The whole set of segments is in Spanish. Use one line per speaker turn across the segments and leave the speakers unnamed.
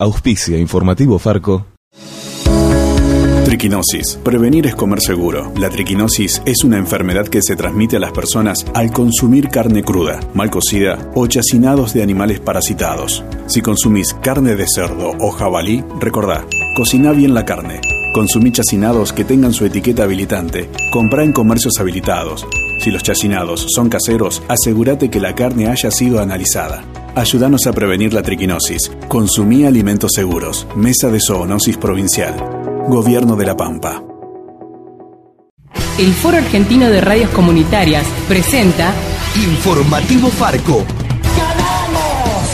Auspicia Informativo Farco.
Triquinosis. Prevenir es comer seguro. La triquinosis es una enfermedad que se transmite a las personas al consumir carne cruda, mal cocida o chacinados de animales parasitados. Si consumís carne de cerdo o jabalí, recordá, cocina bien la carne. Consumí chacinados que tengan su etiqueta habilitante. Comprá en comercios habilitados. Si los chacinados son caseros, asegúrate que la carne haya sido analizada. Ayúdanos a prevenir la triquinosis. Consumí alimentos seguros. Mesa de Zoonosis Provincial. Gobierno de la Pampa.
El Foro Argentino de Radios Comunitarias presenta
Informativo Farco.
¡Ganamos!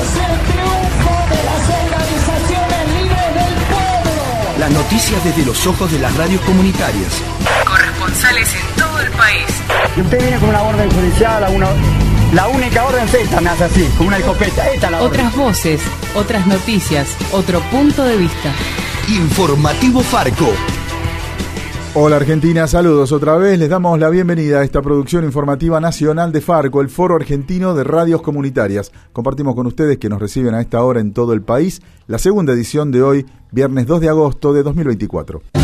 ¡Es el triunfo de las organizaciones libres del pueblo!
Las noticias desde los ojos de las radios comunitarias.
corresponsales en todo el país.
Y usted viene con una orden judicial, una, la única orden es esta, me hace así, con una escopeta. Esta es la orden.
Otras voces, otras noticias, otro punto de vista.
Informativo Farco.
Hola Argentina, saludos otra vez. Les damos la bienvenida a esta producción informativa nacional de Farco, el Foro Argentino de Radios Comunitarias. Compartimos con ustedes que nos reciben a esta hora en todo el país la segunda edición de hoy, viernes 2 de agosto de 2024.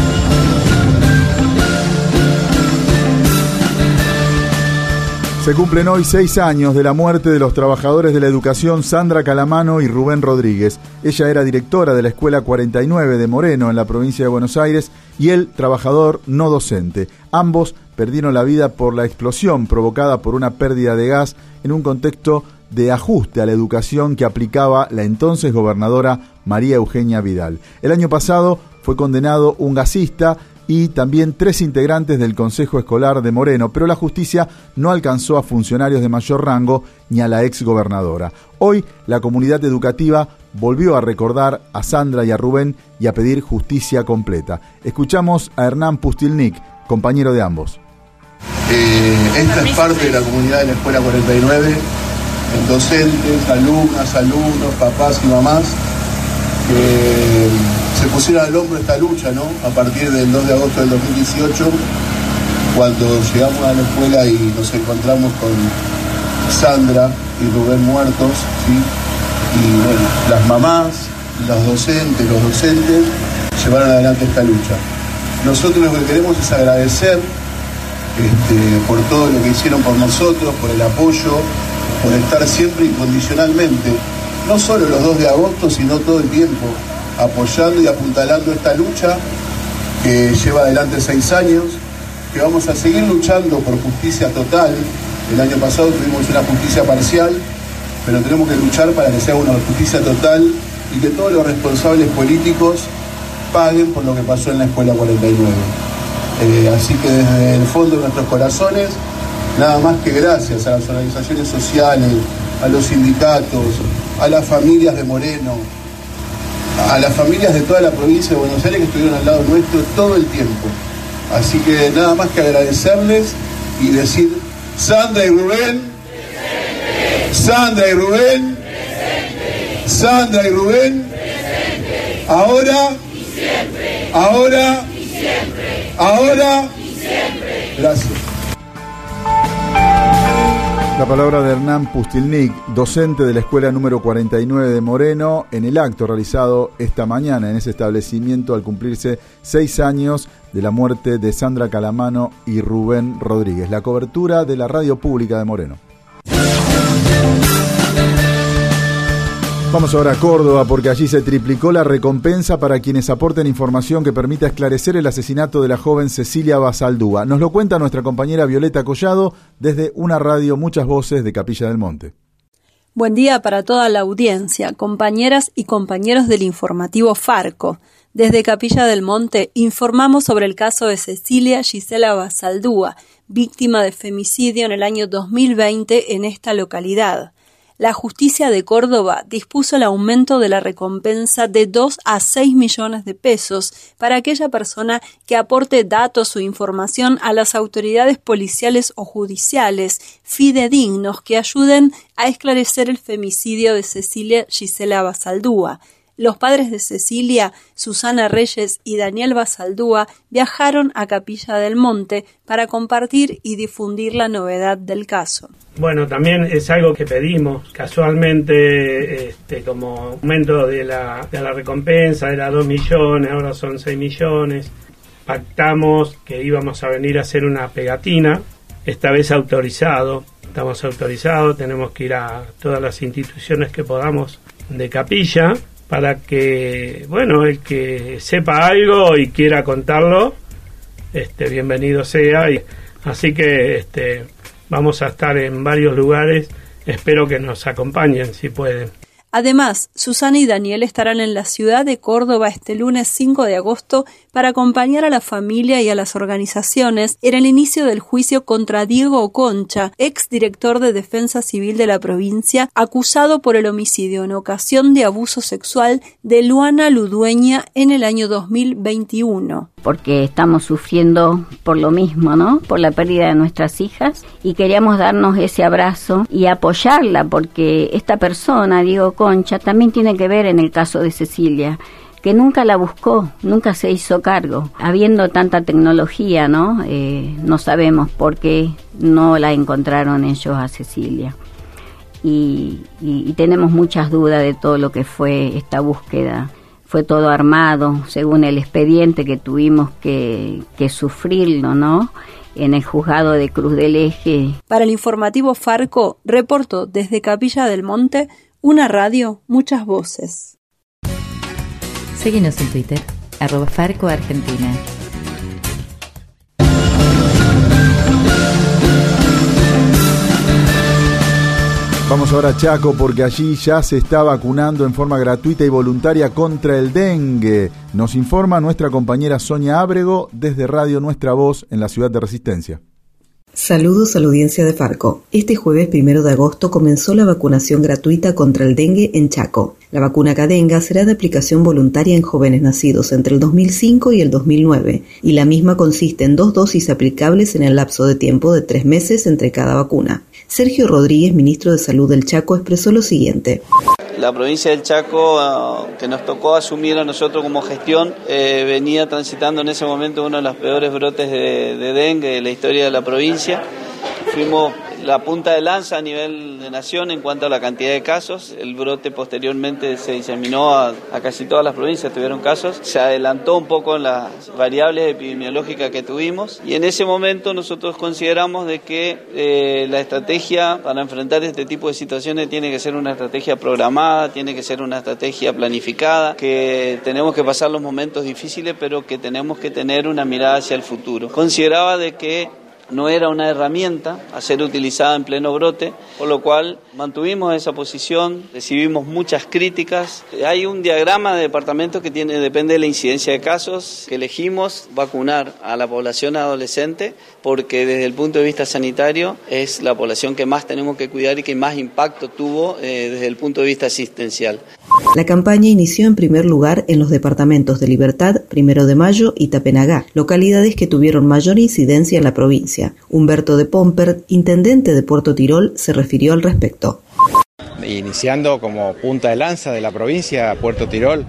Se cumplen hoy seis años de la muerte de los trabajadores de la educación Sandra Calamano y Rubén Rodríguez. Ella era directora de la Escuela 49 de Moreno en la provincia de Buenos Aires y él trabajador no docente. Ambos perdieron la vida por la explosión provocada por una pérdida de gas en un contexto de ajuste a la educación que aplicaba la entonces gobernadora María Eugenia Vidal. El año pasado fue condenado un gasista y también tres integrantes del Consejo Escolar de Moreno, pero la justicia no alcanzó a funcionarios de mayor rango ni a la ex gobernadora. Hoy la comunidad educativa volvió a recordar a Sandra y a Rubén y a pedir justicia completa. Escuchamos a Hernán Pustilnik, compañero de ambos.
Eh, esta es parte de la comunidad de la Escuela 49, docentes, alumnas, alumnos, papás y mamás que se pusieron al hombro esta lucha, ¿no? A partir del 2 de agosto del 2018, cuando llegamos a la escuela y nos encontramos con Sandra y Rubén muertos, ¿sí? Y bueno, las mamás, los docentes, los docentes llevaron adelante esta lucha. Nosotros lo que queremos es agradecer este, por todo lo que hicieron por nosotros, por el apoyo, por estar siempre incondicionalmente, no solo los 2 de agosto, sino todo el tiempo, apoyando y apuntalando esta lucha que lleva adelante seis años, que vamos a seguir luchando por justicia total. El año pasado tuvimos una justicia parcial, pero tenemos que luchar para que sea una justicia total y que todos los responsables políticos paguen por lo que pasó en la Escuela 49. Eh, así que desde el fondo de nuestros corazones, nada más que gracias a las organizaciones sociales, a los sindicatos, a las familias de Moreno, a las familias de toda la provincia de Buenos Aires que estuvieron al lado nuestro todo el tiempo. Así que nada más que agradecerles y decir, Sandra y Rubén, Sandra y Rubén, Sandra y Rubén, ahora, ahora, ahora, gracias.
La palabra de Hernán Pustilnik, docente de la escuela número 49 de Moreno, en el acto realizado esta mañana en ese establecimiento al cumplirse seis años de la muerte de Sandra Calamano y Rubén Rodríguez. La cobertura de la radio pública de Moreno. Vamos ahora a Córdoba porque allí se triplicó la recompensa para quienes aporten información que permita esclarecer el asesinato de la joven Cecilia Basaldúa. Nos lo cuenta nuestra compañera Violeta Collado desde una radio Muchas Voces de Capilla del Monte.
Buen día para toda la audiencia, compañeras y compañeros del informativo Farco. Desde Capilla del Monte informamos sobre el caso de Cecilia Gisela Basaldúa, víctima de femicidio en el año 2020 en esta localidad la justicia de Córdoba dispuso el aumento de la recompensa de 2 a 6 millones de pesos para aquella persona que aporte datos o información a las autoridades policiales o judiciales fidedignos que ayuden a esclarecer el femicidio de Cecilia Gisela Basaldúa. Los padres de Cecilia, Susana Reyes y Daniel Basaldúa viajaron a Capilla del Monte para compartir y difundir la novedad del caso.
Bueno, también es algo que pedimos casualmente este, como aumento de la, de la recompensa, era 2 millones, ahora son 6 millones. Pactamos que íbamos a venir a hacer una pegatina, esta vez autorizado, estamos autorizados, tenemos que ir a todas las instituciones que podamos de capilla para que, bueno, el que sepa algo y quiera contarlo, este, bienvenido sea. Y, así que este, vamos a estar en varios lugares, espero que nos acompañen si pueden.
Además, Susana y Daniel estarán en la ciudad de Córdoba este lunes 5 de agosto para acompañar a la familia y a las organizaciones en el inicio del juicio contra Diego Concha, ex director de Defensa Civil de la provincia, acusado por el homicidio en ocasión de abuso sexual de Luana Ludueña en el año 2021
porque estamos sufriendo por lo mismo, ¿no? Por la pérdida de nuestras hijas y queríamos darnos ese abrazo y apoyarla porque esta persona, Diego Concha, también tiene que ver en el caso de Cecilia que nunca la buscó, nunca se hizo cargo. Habiendo tanta tecnología, ¿no? Eh, no sabemos por qué no la encontraron ellos a Cecilia. y tenemos muchas dudas de todo lo que fue esta búsqueda fue todo armado según el expediente que tuvimos que, que sufrirlo, ¿no? En el juzgado de Cruz del Eje.
Para el informativo Farco, reportó desde Capilla del Monte una radio, muchas voces.
Seguimos en Twitter, arroba Farco Argentina.
Vamos ahora a Chaco porque allí ya se está vacunando en forma gratuita y voluntaria contra el dengue. Nos informa nuestra compañera Sonia Ábrego desde Radio Nuestra Voz en la ciudad de Resistencia.
Saludos a la audiencia de Farco. Este jueves primero de agosto comenzó la vacunación gratuita contra el dengue en Chaco. La vacuna Cadenga será de aplicación voluntaria en jóvenes nacidos entre el 2005 y el 2009, y la misma consiste en dos dosis aplicables en el lapso de tiempo de tres meses entre cada vacuna. Sergio Rodríguez, ministro de Salud del Chaco, expresó lo siguiente.
La provincia del Chaco, ah, que nos tocó asumir a nosotros como gestión, eh, venía transitando en ese momento uno de los peores brotes de, de dengue de la historia de la provincia. Fuimos la punta de lanza a nivel de nación en cuanto a la cantidad de casos. El brote posteriormente se diseminó a, casi todas las provincias, tuvieron casos. Se adelantó un poco en las variables epidemiológicas que tuvimos y en ese momento nosotros consideramos de que eh, la estrategia para enfrentar este tipo de situaciones tiene que ser una estrategia programada, tiene que ser una estrategia planificada, que tenemos que pasar los momentos difíciles, pero que tenemos que tener una mirada hacia el futuro. Consideraba de que no era una herramienta a ser utilizada en pleno brote, por lo cual mantuvimos esa posición, recibimos muchas críticas. Hay un diagrama de departamentos que tiene, depende de la incidencia de casos, que elegimos vacunar a la población adolescente porque desde el punto de vista sanitario es la población que más tenemos que cuidar y que más impacto tuvo eh, desde el punto de vista asistencial.
La campaña inició en primer lugar en los departamentos de Libertad, Primero de Mayo y Tapenagá, localidades que tuvieron mayor incidencia en la provincia. Humberto de Pomper, intendente de Puerto Tirol, se refirió al respecto.
Iniciando como punta de lanza de la provincia, Puerto Tirol,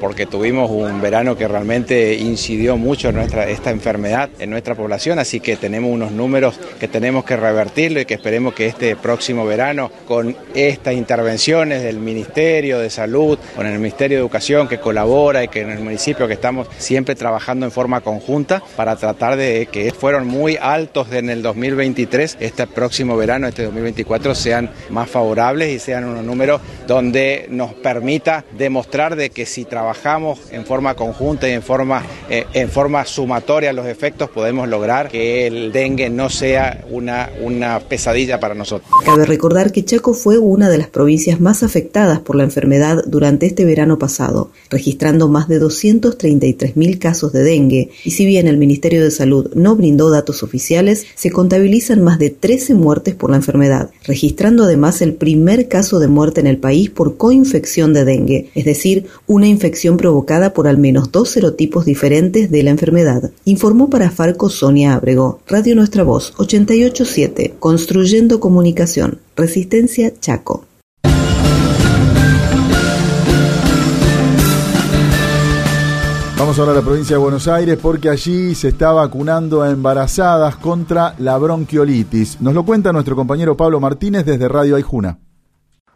porque tuvimos un verano que realmente incidió mucho en nuestra, esta enfermedad en nuestra población, así que tenemos unos números que tenemos que revertirlo y que esperemos que este próximo verano, con estas intervenciones del Ministerio de Salud, con el Ministerio de Educación que colabora y que en el municipio que estamos siempre trabajando en forma conjunta para tratar de que fueron muy altos en el 2023, este próximo verano, este 2024, sean más favorables y sean unos números donde nos permita demostrar de que si trabajamos trabajamos en forma conjunta y en forma, eh, en forma sumatoria los efectos, podemos lograr que el dengue no sea una, una pesadilla para nosotros.
Cabe recordar que Chaco fue una de las provincias más afectadas por la enfermedad durante este verano pasado, registrando más de 233.000 casos de dengue, y si bien el Ministerio de Salud no brindó datos oficiales, se contabilizan más de 13 muertes por la enfermedad, registrando además el primer caso de muerte en el país por coinfección de dengue, es decir, una infección provocada por al menos dos serotipos diferentes de la enfermedad, informó para Farco Sonia Abrego, Radio Nuestra Voz 887, Construyendo Comunicación, Resistencia Chaco.
Vamos ahora a la provincia de Buenos Aires porque allí se está vacunando a embarazadas contra la bronquiolitis. Nos lo cuenta nuestro compañero Pablo Martínez desde Radio Aijuna.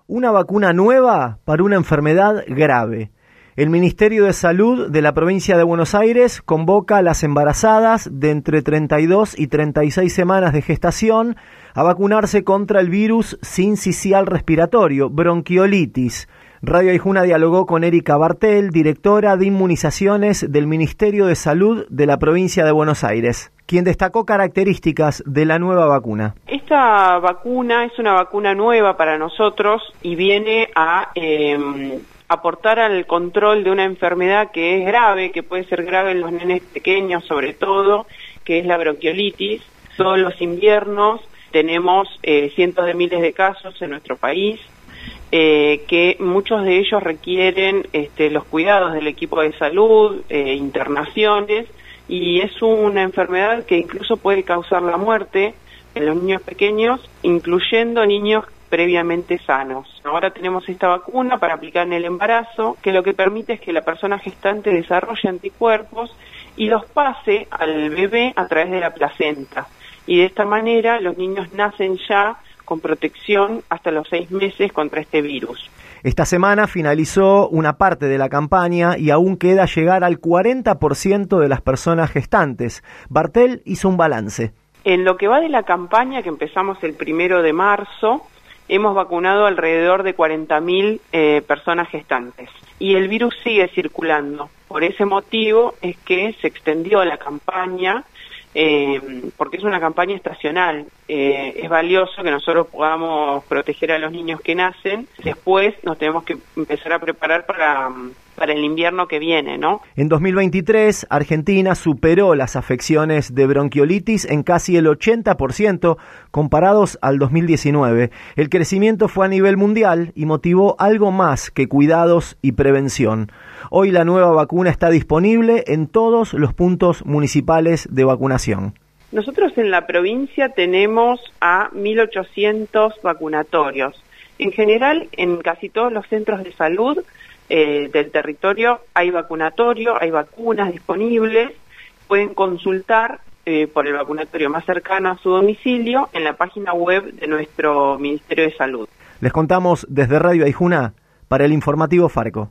Una vacuna nueva para una enfermedad grave. El Ministerio de Salud de la provincia de Buenos Aires convoca a las embarazadas de entre 32 y 36 semanas de gestación a vacunarse contra el virus sincicial respiratorio, bronquiolitis. Radio Aijuna dialogó con Erika Bartel, directora de inmunizaciones del Ministerio de Salud de la provincia de Buenos Aires, quien destacó características de la nueva vacuna.
Esta vacuna es una vacuna nueva para nosotros y viene a eh, aportar al control de una enfermedad que es grave, que puede ser grave en los nenes pequeños sobre todo, que es la bronquiolitis. Todos los inviernos tenemos eh, cientos de miles de casos en nuestro país eh, que muchos de ellos requieren este, los cuidados del equipo de salud, eh, internaciones, y es una enfermedad que incluso puede causar la muerte en los niños pequeños, incluyendo niños previamente sanos. Ahora tenemos esta vacuna para aplicar en el embarazo, que lo que permite es que la persona gestante desarrolle anticuerpos y los pase al bebé a través de la placenta. Y de esta manera los niños nacen ya con protección hasta los seis meses contra este virus.
Esta semana finalizó una parte de la campaña y aún queda llegar al 40% de las personas gestantes. Bartel hizo un balance.
En lo que va de la campaña, que empezamos el primero de marzo, hemos vacunado alrededor de 40.000 eh, personas gestantes y el virus sigue circulando. Por ese motivo es que se extendió la campaña eh, porque es una campaña estacional. Eh, es valioso que nosotros podamos proteger a los niños que nacen. Después nos tenemos que empezar a preparar para, para el invierno que viene, ¿no?
En 2023, Argentina superó las afecciones de bronquiolitis en casi el 80% comparados al 2019. El crecimiento fue a nivel mundial y motivó algo más que cuidados y prevención. Hoy la nueva vacuna está disponible en todos los puntos municipales de vacunación.
Nosotros en la provincia tenemos a 1.800 vacunatorios. En general, en casi todos los centros de salud eh, del territorio hay vacunatorio, hay vacunas disponibles. Pueden consultar eh, por el vacunatorio más cercano a su domicilio en la página web de nuestro Ministerio de Salud.
Les contamos desde Radio Aijuna para el informativo Farco.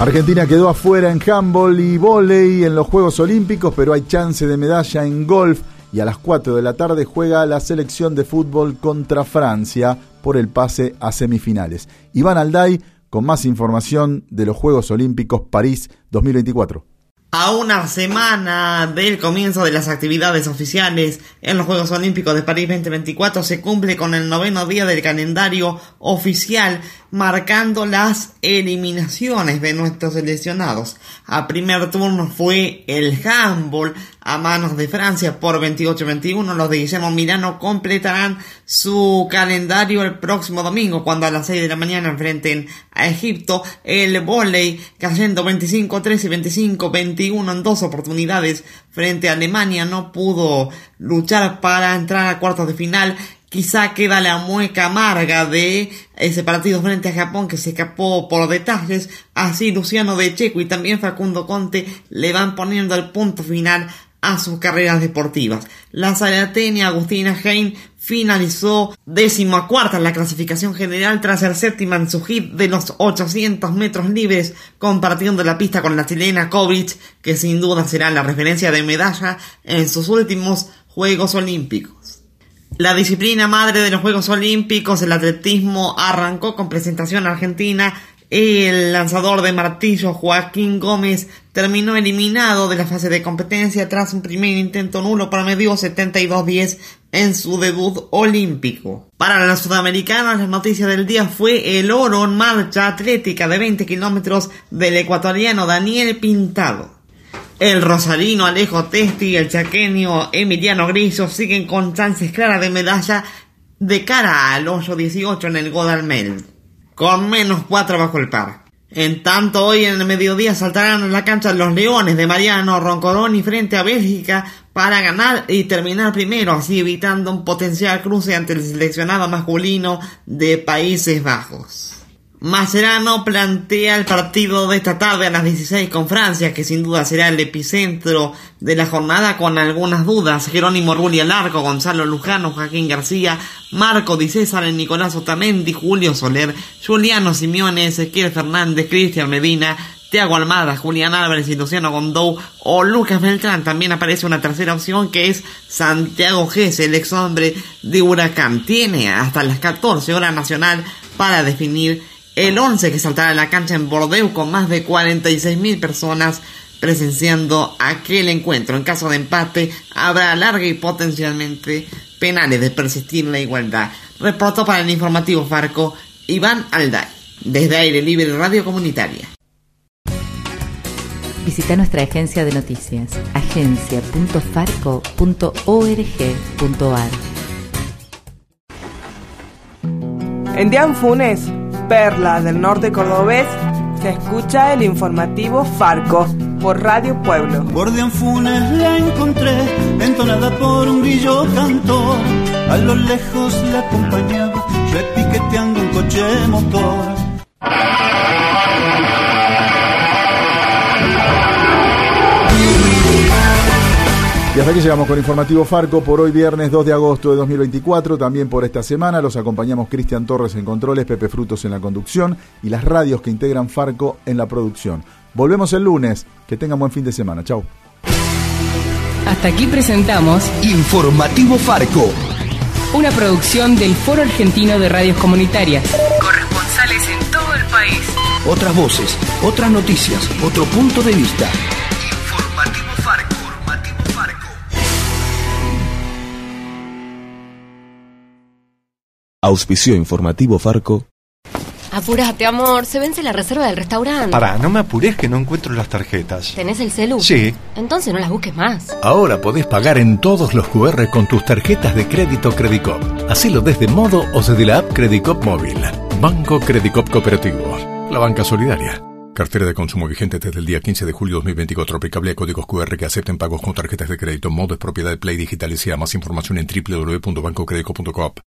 Argentina quedó afuera en handball y volei en los Juegos Olímpicos, pero hay chance de medalla en golf y a las 4 de la tarde juega la selección de fútbol contra Francia por el pase a semifinales. Iván Alday con más información de los Juegos Olímpicos París 2024.
A una semana del comienzo de las actividades oficiales en los Juegos Olímpicos de París 2024 se cumple con el noveno día del calendario oficial marcando las eliminaciones de nuestros seleccionados. A primer turno fue el handball a manos de Francia por 28-21. Los de Guillermo Milano completarán su calendario el próximo domingo cuando a las 6 de la mañana enfrenten a Egipto. El volei cayendo 25-13 y 25-21 en dos oportunidades frente a Alemania no pudo luchar para entrar a cuartos de final quizá queda la mueca amarga de ese partido frente a Japón que se escapó por detalles. Así Luciano de Checo y también Facundo Conte le van poniendo el punto final a sus carreras deportivas. La salatenia Agustina Hein finalizó décimo a cuarta en la clasificación general tras ser séptima en su hit de los 800 metros libres, compartiendo la pista con la chilena Kovic, que sin duda será la referencia de medalla en sus últimos Juegos Olímpicos. La disciplina madre de los Juegos Olímpicos, el atletismo, arrancó con presentación argentina. El lanzador de martillo Joaquín Gómez terminó eliminado de la fase de competencia tras un primer intento nulo para medio 72-10 en su debut olímpico. Para los sudamericanos, la noticia del día fue el oro en marcha atlética de 20 kilómetros del ecuatoriano Daniel Pintado. El rosarino Alejo Testi y el chaqueño Emiliano Grillo siguen con chances claras de medalla de cara al 8-18 en el Godalmel, con menos 4 bajo el par. En tanto, hoy en el mediodía saltarán en la cancha los Leones de Mariano Roncoroni frente a Bélgica para ganar y terminar primero, así evitando un potencial cruce ante el seleccionado masculino de Países Bajos. Mascherano plantea el partido de esta tarde a las 16 con Francia, que sin duda será el epicentro de la jornada con algunas dudas. Jerónimo Rulli al arco, Gonzalo Lujano, Joaquín García, Marco Di César, Nicolás Otamendi, Julio Soler, Juliano Simeone, Ezequiel Fernández, Cristian Medina, Tiago Almada, Julián Álvarez y Luciano Gondou o Lucas Beltrán. También aparece una tercera opción que es Santiago Gese, el ex hombre de Huracán. Tiene hasta las 14 horas nacional para definir el 11 que saltará a la cancha en Bordeaux con más de 46.000 personas presenciando aquel encuentro. En caso de empate habrá larga y potencialmente penales de persistir la igualdad. Reportó para el informativo Farco Iván Alday, desde Aire Libre Radio Comunitaria.
Visita nuestra agencia de noticias, agencia.farco.org.ar.
En Dianfunes, Perla del norte cordobés, se escucha el informativo Farco por Radio Pueblo.
Por Dianfunes la encontré, entonada por un grillo cantor. A lo lejos la acompañaba, repiqueteando un coche motor.
Y hasta aquí llegamos con Informativo Farco por hoy viernes 2 de agosto de 2024. También por esta semana los acompañamos Cristian Torres en controles, Pepe Frutos en la conducción y las radios que integran Farco en la producción. Volvemos el lunes. Que tengan buen fin de semana. Chau.
Hasta aquí presentamos
Informativo Farco.
Una producción del Foro Argentino de Radios Comunitarias. Corresponsales en todo el país.
Otras voces, otras noticias, otro punto de vista.
Auspicio informativo Farco.
Apúrate, amor, se vence la reserva del restaurante.
Pará, no me apures que no encuentro las tarjetas.
¿Tenés el celu?
Sí.
Entonces no las busques más.
Ahora podés pagar en todos los QR con tus tarjetas de crédito Credicop. Hacelo desde modo o desde la app Credicop móvil. Banco Credicop Cooperativo. La banca solidaria. Cartera de consumo vigente desde el día 15 de julio de 2024. Aplicable a códigos QR que acepten pagos con tarjetas de crédito. Modo es propiedad de Play Digital y sea más información en www.bancocredico.coop.